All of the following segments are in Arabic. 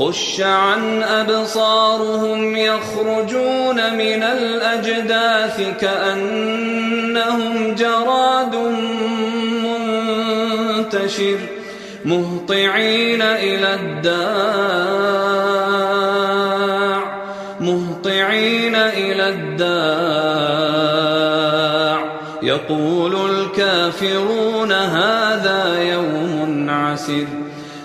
خش عن أبصارهم يخرجون من الأجداث كأنهم جراد منتشر مهطعين إلى الداع مهطعين إلى الداع. يقول الكافرون هذا يوم عسر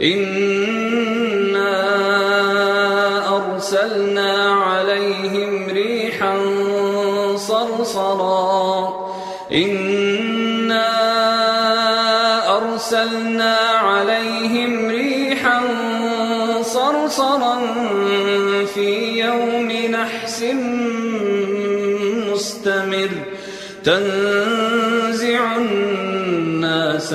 إنا أرسلنا عليهم ريحا صرصرا. إنا أرسلنا عليهم ريحا صرصرا في يوم نحس مستمر. تنزع الناس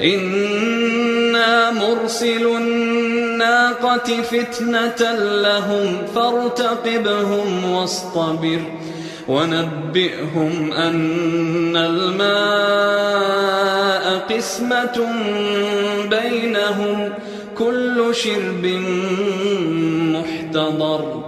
إنا مرسل الناقة فتنة لهم فارتقبهم واصطبر ونبئهم أن الماء قسمة بينهم كل شرب محتضر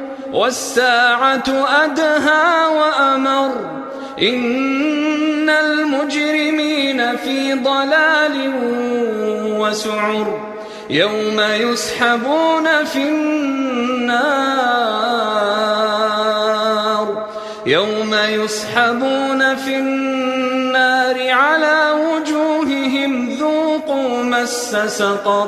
والساعة أدهى وأمر. إن المجرمين في ضلال وسعر. يوم يسحبون في النار. يوم يسحبون في النار على وجوههم ذوقوا مس سقر.